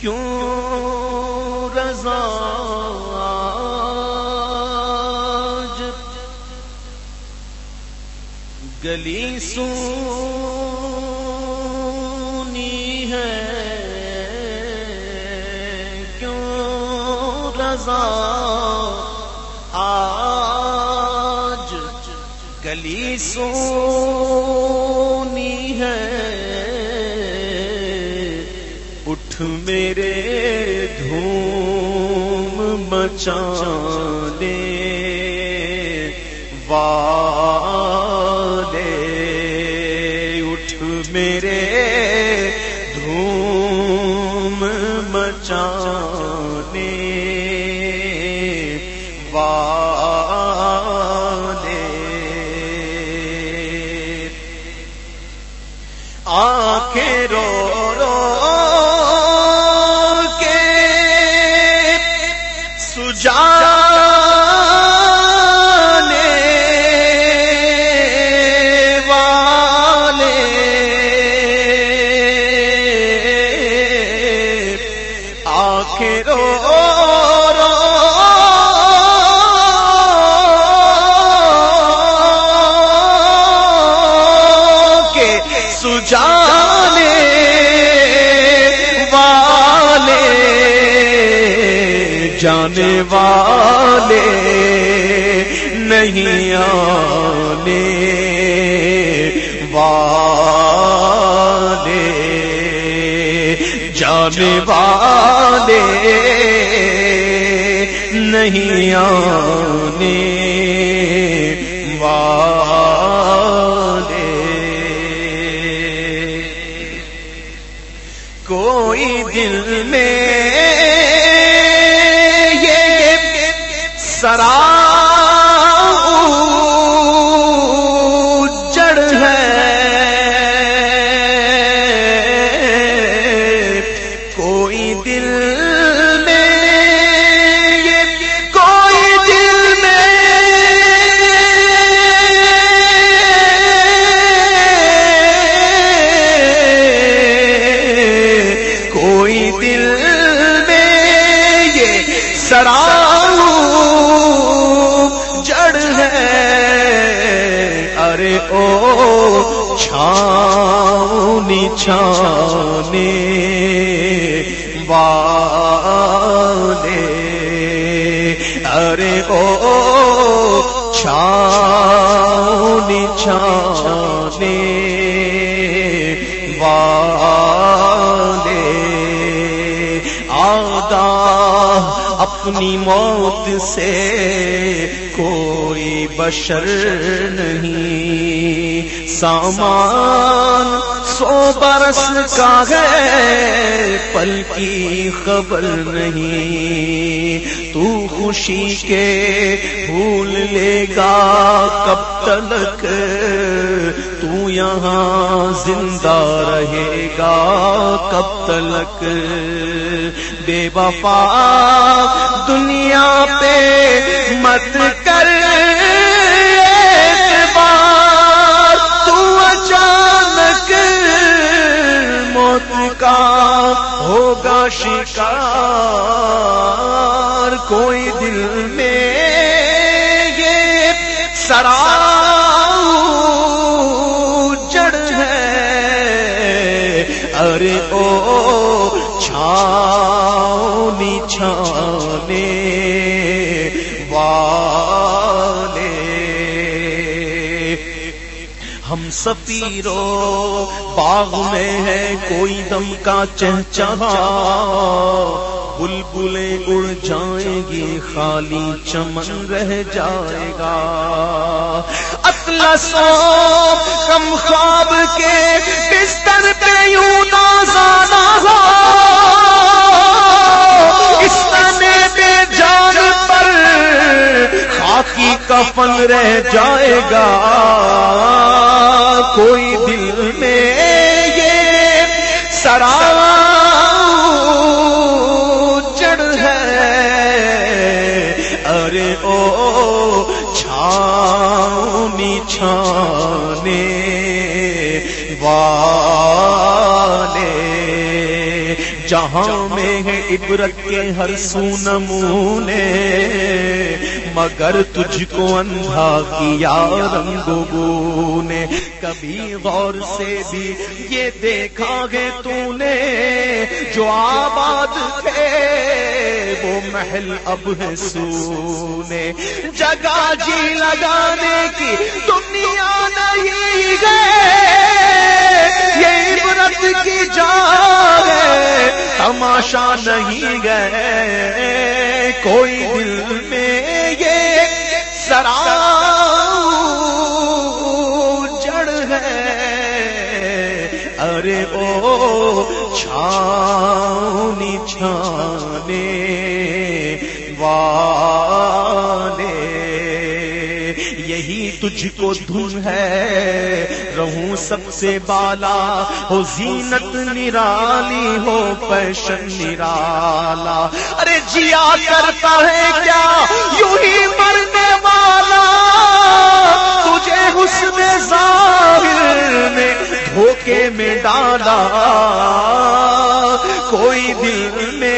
کیوں رضا گلی سونی ہے؟ کیوں رضا آج گلی سونی اٹھ میرے دھوم مچانے والے اٹھ میرے دھوم مچانے۔ والے نہیں آنے والے جانے والے نہیں آنے۔ سرا چھاؤ نچھانے والے۔ ارے او چھاؤ نچھانے والے۔ آدھا اپنی موت سے کوئی بشر نہیں۔ سامان سو برس کا ہے، پل کی خبر نہیں۔ تو خوشی کے بھول لے گا کب تلک۔ تو یہاں زندہ رہے گا کب تلک۔ بے وفا دنیا پہ مت کر۔ کوئی دل میں ہم سپیرو باغ میں ہے کوئی دم کا چہچہا۔ بلبلیں اڑ جائیں گی، خالی چمن رہ جائے گا۔ اطلسو کم خواب کے بستر پہ یوں نازانا ہو۔ اس تنے خاکی کفن رہ جائے گا۔ کوئی دل میں یہ سرا چڑھ ہے۔ ارے او چھاؤ نچھانے والے۔ جہاں میں ہے عبرت کے ہر سو نمونے۔ مگر تجھ کو اندھا کیا رنگو نے۔ کبھی غور سے بھی یہ دیکھا گے تو نے جو آباد تھے، وہ محل اب ہے سونے۔ جگہ جی لگانے کی دنیا نہیں گئے، یہ عبرت کی جا تماشا نہیں گئے۔ کوئی دل سرا جڑ ہے۔ ارے او چھانی چھانے والے، یہی تجھ کو دھن ہے۔ رہوں سب سے بالا، ہو زینت نرالی، ہو پیشن نرالا۔ ارے جیا کرتا ہے کیا؟ یوں ہی مرنے مجھے حسن ظاہر نے دھوکے میں ڈالا کوئی دل میں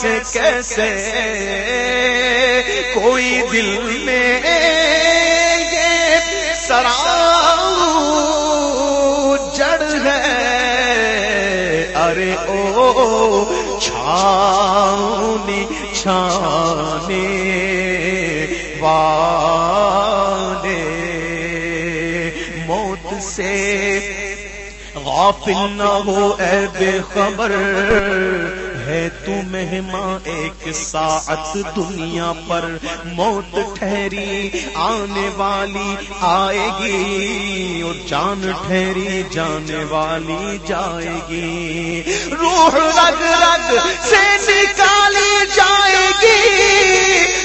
کیسے کیسے کوئی دل میں یہ سرا جڑ ہے؟ ارے او چھانی چھانے والے موت سے غافل نہ ہو، اے بے خبر۔ ہے تو مہمان ایک ساعت دنیا پر موت ٹھہری، آنے والی آئے گی اور جان ٹھہری، جانے والی جائے گی۔ روح رگ رگ سے نکالی جائے گی،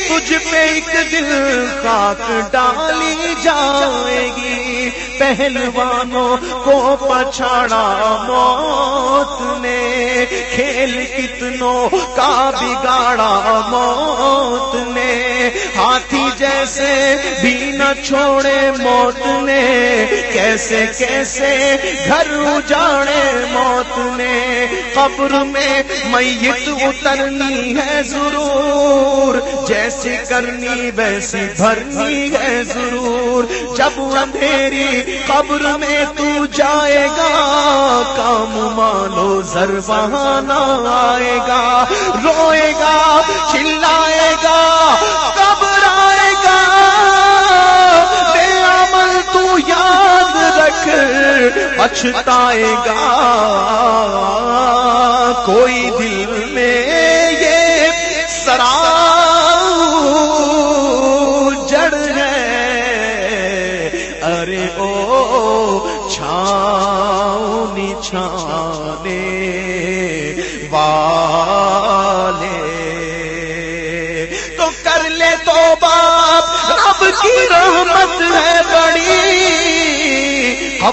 تجھ پہ ایک دل خاک ڈالی جائے گی۔ پہلوانوں کو پچھاڑا موت نے۔ کھیل کتنوں کا بگاڑا موت نے۔ ہاتھی جیسے بھی نہ چھوڑے موت نے۔ کیسے کیسے گھر اجاڑے موت نے۔ قبر میں میت اترنی ہے ضرور۔ جیسی کرنی ویسی بھرنی ہے ضرور۔ جب اندھیری قبر میں تو جائے گا، کام مانو، زر بہانا آئے گا۔ روئے گا، چلائے گا، قبر آئے گا۔ بے عمل تو یاد رکھ، پچھتائے گا۔ کوئی دل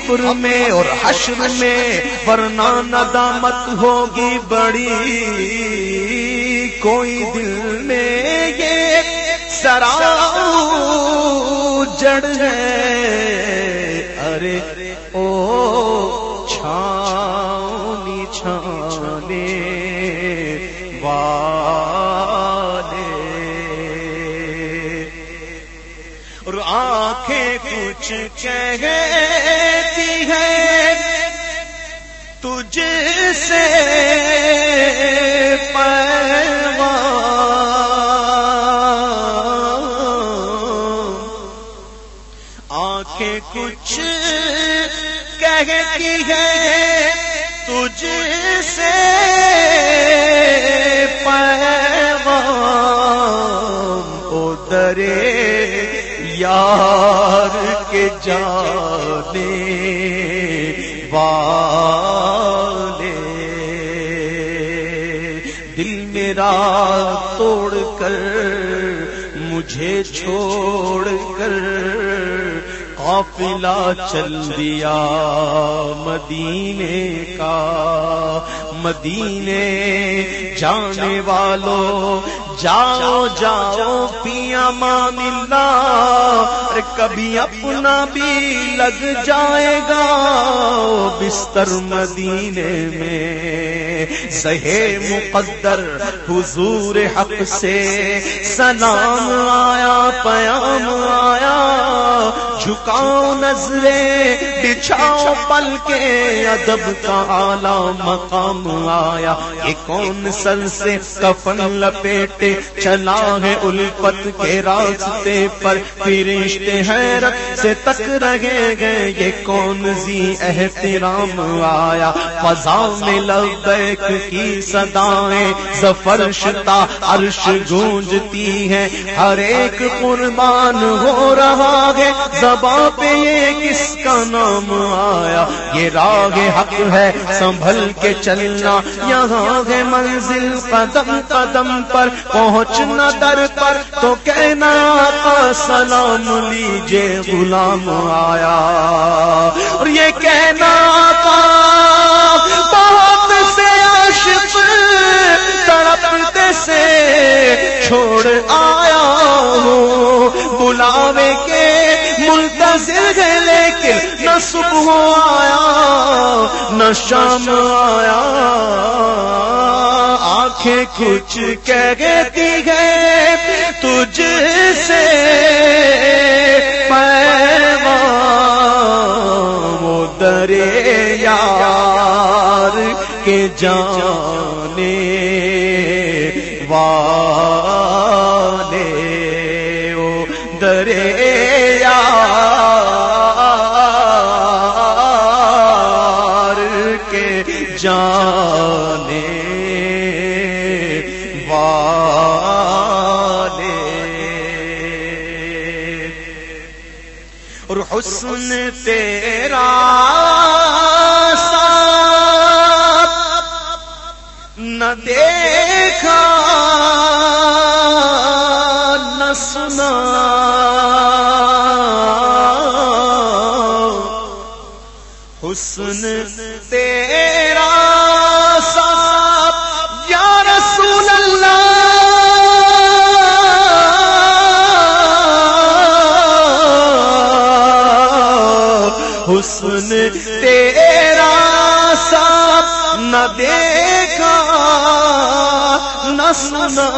قبر میں اور حشر میں ورنہ ندامت ہوگی بڑی۔ کوئی دل میں یہ سرا جڑ ہے۔ ارے او چھانی چھانے والے۔ اور آنکھیں کچھ کہتی سے آنکھیں کچھ کہتی ہے تجھ سے درے یار کے جانے تجھے چھوڑ کر قافلہ چل دیا مدینے کا، مدینے جانے والوں، جاؤ جاؤ پیا مان اللہ کبھی اپنا بھی لگ جائے گا بستر مدینے میں۔ سہے مقدر حضور حق سے۔ سلام آیا، پیام آیا۔ جھکاؤ نظریں بچھاؤ پل کے ادب کا آلہ مقام آیا۔ یہ کون سر سے کفن لپیٹے چلا ہے الفت کے راستے پر فرشتے حیرت سے تک رہے گئے۔ یہ کون سی احترام آیا۔ فضا میں لبیک کی صدایں زفر شتا عرش گونجتی ہے ہر ایک قربان ہو رہا ہے۔ زباں پہ یہ کس کا نام آیا؟ یہ راگ حق ہے، سنبھل کے چلنا، یہاں ہے منزل قدم قدم پر، پہنچنا در پر، تو کہنا آقا سلام لیجے غلام آیا۔ اور یہ کہنا آقا، بہت سے عاشق تڑپتے سے چھوڑ آیا ہوں۔ بلاوے کے منتظر ہے لیکن نہ صبح آیا، نہ شام آیا۔ آنکھیں کچھ کہتی ہے تجھ سے وہ درے یار کے جانے حسن، تیرا ساتھ، یا رسول اللہ۔ حسن، تیرا ساتھ، نہ دیکھا، نہ سنا۔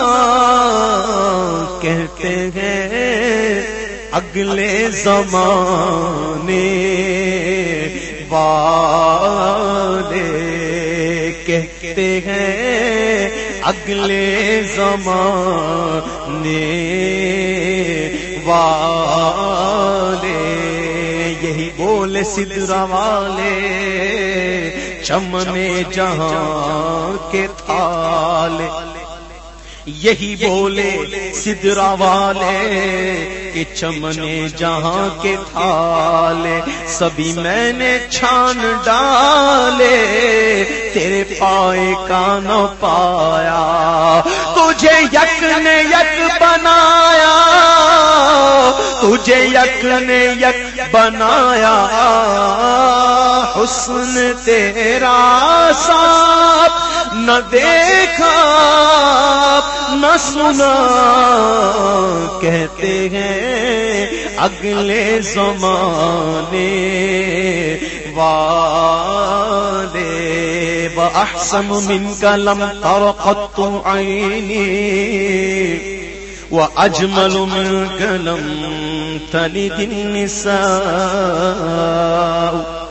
کہتے ہیں، اگلے زمانے کہتے ہیں، اگلے زمانے والے، یہی بولے سدرا والے چمنے جہاں کے تھالے۔ یہی بولے سدرا والے کہ چمنے جہاں کے تھالے، سبھی میں نے چھان ڈالے، تیرے پائے کا نہ پایا، تجھے یک نے یک بنایا، تجھے یک نے یک بنایا، حسن تیرا صاحب نہ دیکھا، نہ سنا۔ کہتے ہیں اگلے زمانے والے۔ وأحسن منك لم تر قط عيني وأجمل منك لم تلد النساء۔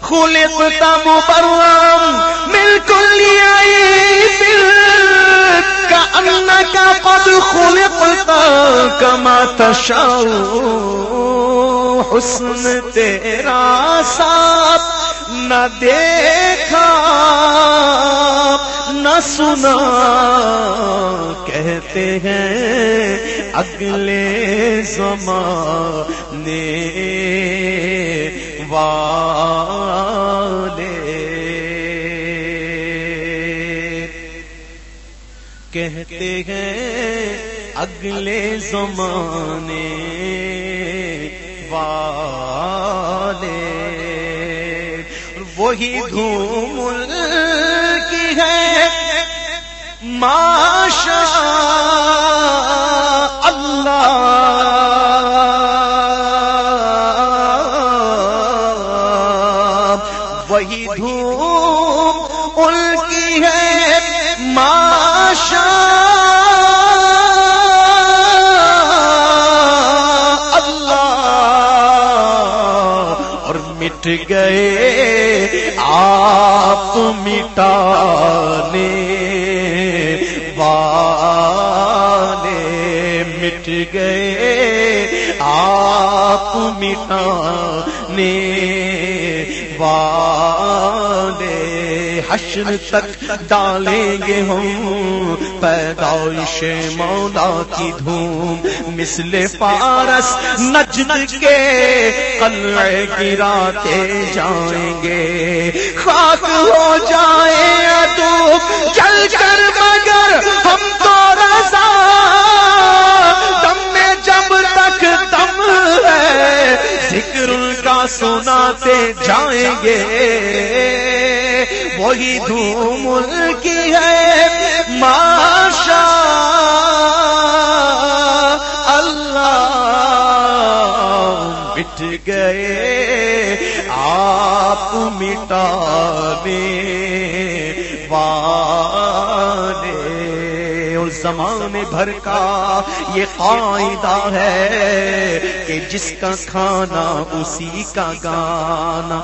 خلقت مبرم من كل قد خلقت كما تشاء حسن تیرا ساتھ نہ دیکھا، نہ سنا، کہتے ہیں اگلے زمانے والے اگلے زمانے والے۔ وہی دھوم کی ہے۔ ماشا اٹھ گئے آپ مٹانے والے مٹ گئے آپ مٹانے۔ حشر تک ڈالیں گے ہم۔ پیدائش مولا کی دھوم۔ مثل پارس نجد کے قلعے گراتے جائیں گے۔ خاک ہو جائے تو چل کر مگر ہم تو رضا۔ سناتے جائیں گے۔ وہی دھوم کی ہے۔ ماشا اللہ مٹ گئے۔ آپ مٹانے۔ والے زمانے بھر کا یہ قاعدہ ہے کہ جس کا کھانا اسی کا گانا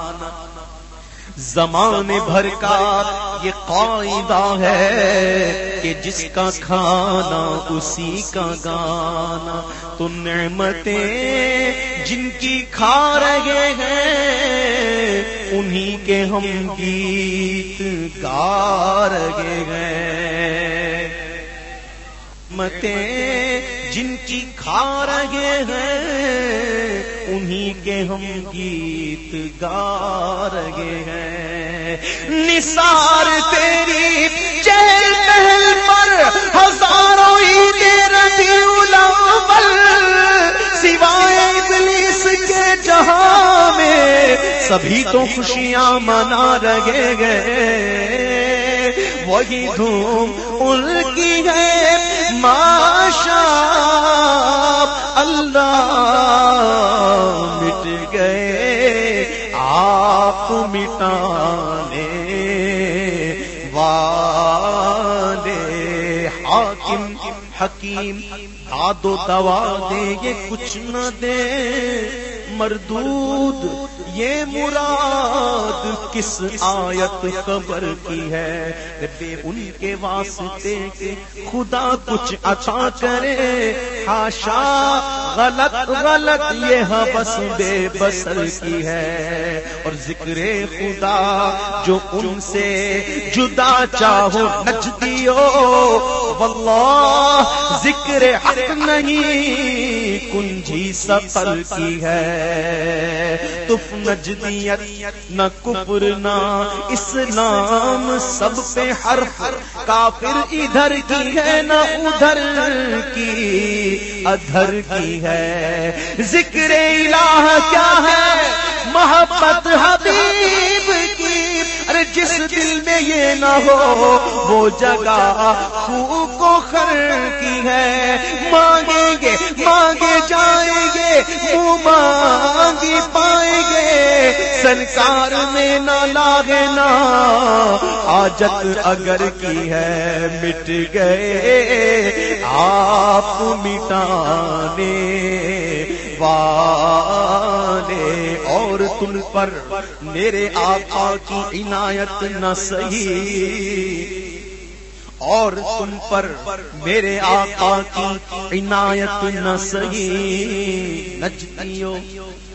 زمانے بھر کا یہ قاعدہ ہے کہ جس کا کھانا اسی کا گانا تو نعمتیں جن کی کھا رہے ہیں انہی کے ہم گیت گا رہے ہیں متیں جن کی کھا رہے ہیں، انہی کے ہم گیت گا رہے ہیں۔ نثار تیری چہل پہل پر ہزاروں عید ربیع الاول، سوائے ابلیس کے جہاں میں سبھی تو خوشیاں منا رہے گئے وہی دھوم ان کی ہے ماشا اللہ مٹ گئے، آپ مٹانے والے۔ حاکم، حکیم، داد و دوا دے، یہ کچھ نہ دے۔ مردود یہ مراد کس آیت خبر کی ہے؟ ان کے واسطے کے خدا کچھ عطا کرے۔ ہاشا غلط غلط، یہ بس بے بسر کی ہے۔ اور ذکر خدا جو ان سے جدا چاہو، نجدیو۔ واللہ، ذکر حق نہیں کنجی سفر کی ہے۔ تف نجدیت نہ کفر نہ اسلام سب پہ ہر کافر ادھر کی ہے نہ ادھر کی ادھر کی ہے۔ ذکر الہ کیا ہے؟ محبت حبیب۔ جس دل میں یہ نہ ہو، وہ جگہ خوب کو خر کی ہے۔ مانگیں گے، مانگے جائیں گے وہ مانگی پائیں گے۔ سنسار میں نہ لاگے نا حاجت اگر کی ہے، مٹ گئے۔ آپ مٹانے۔ والے اور تم پر میرے آقا کی عنایت نہ سہی اور تم پر میرے آقا کی عنایت نہ سہی نجدیو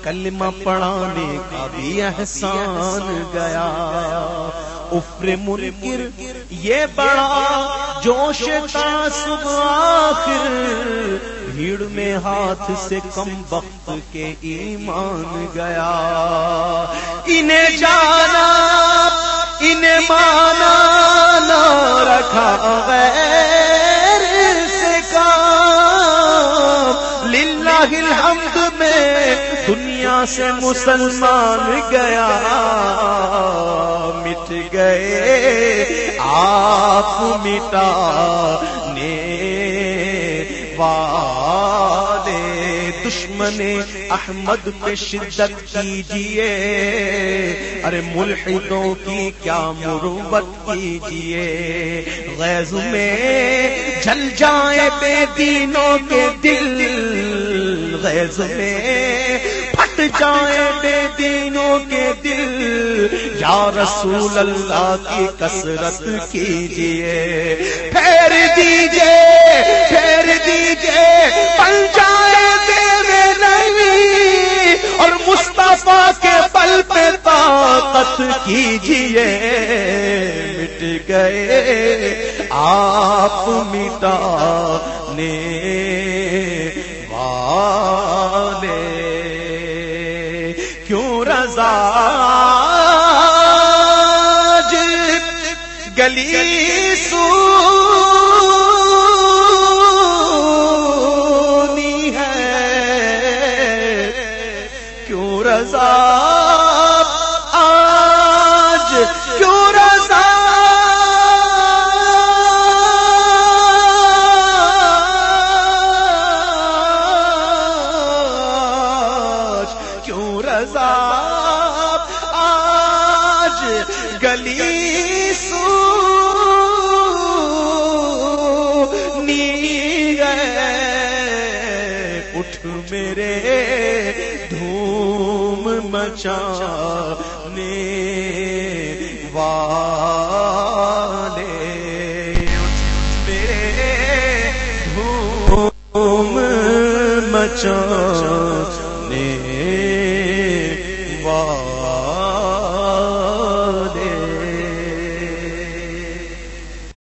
کلمہ پڑھانے کا بھی احسان گیا افر منکر، یہ بڑا جوش تعصب آخر، بھیڑ میں ہاتھ سے کم وقت کے ایمان گیا۔ انہیں جانا، انہیں مانا، نہ رکھا غیر سے کام۔ للہ الحمد میں دنیا سے مسلمان گیا۔ آپ مٹا نے دشمن احمد پہ شدت کیجیے ارے ملحدوں کی کیا مروبت کیجیے غیظ میں جل جائے بے دینوں کے دل۔ غیظ میں پھٹ بے دینوں کے دل۔ یا رسول اللہ کی کسرت کیجیے پھیر دیجیے پھیر دیجیے پل جائے تیرے نہیں اور مصطفیٰ کے پل پہ طاقت کیجیے مٹ گئے، آپ مٹا گلی سو ہے؟ کیوں رضا؟ آج کیوں رضا؟ کیوں رضا؟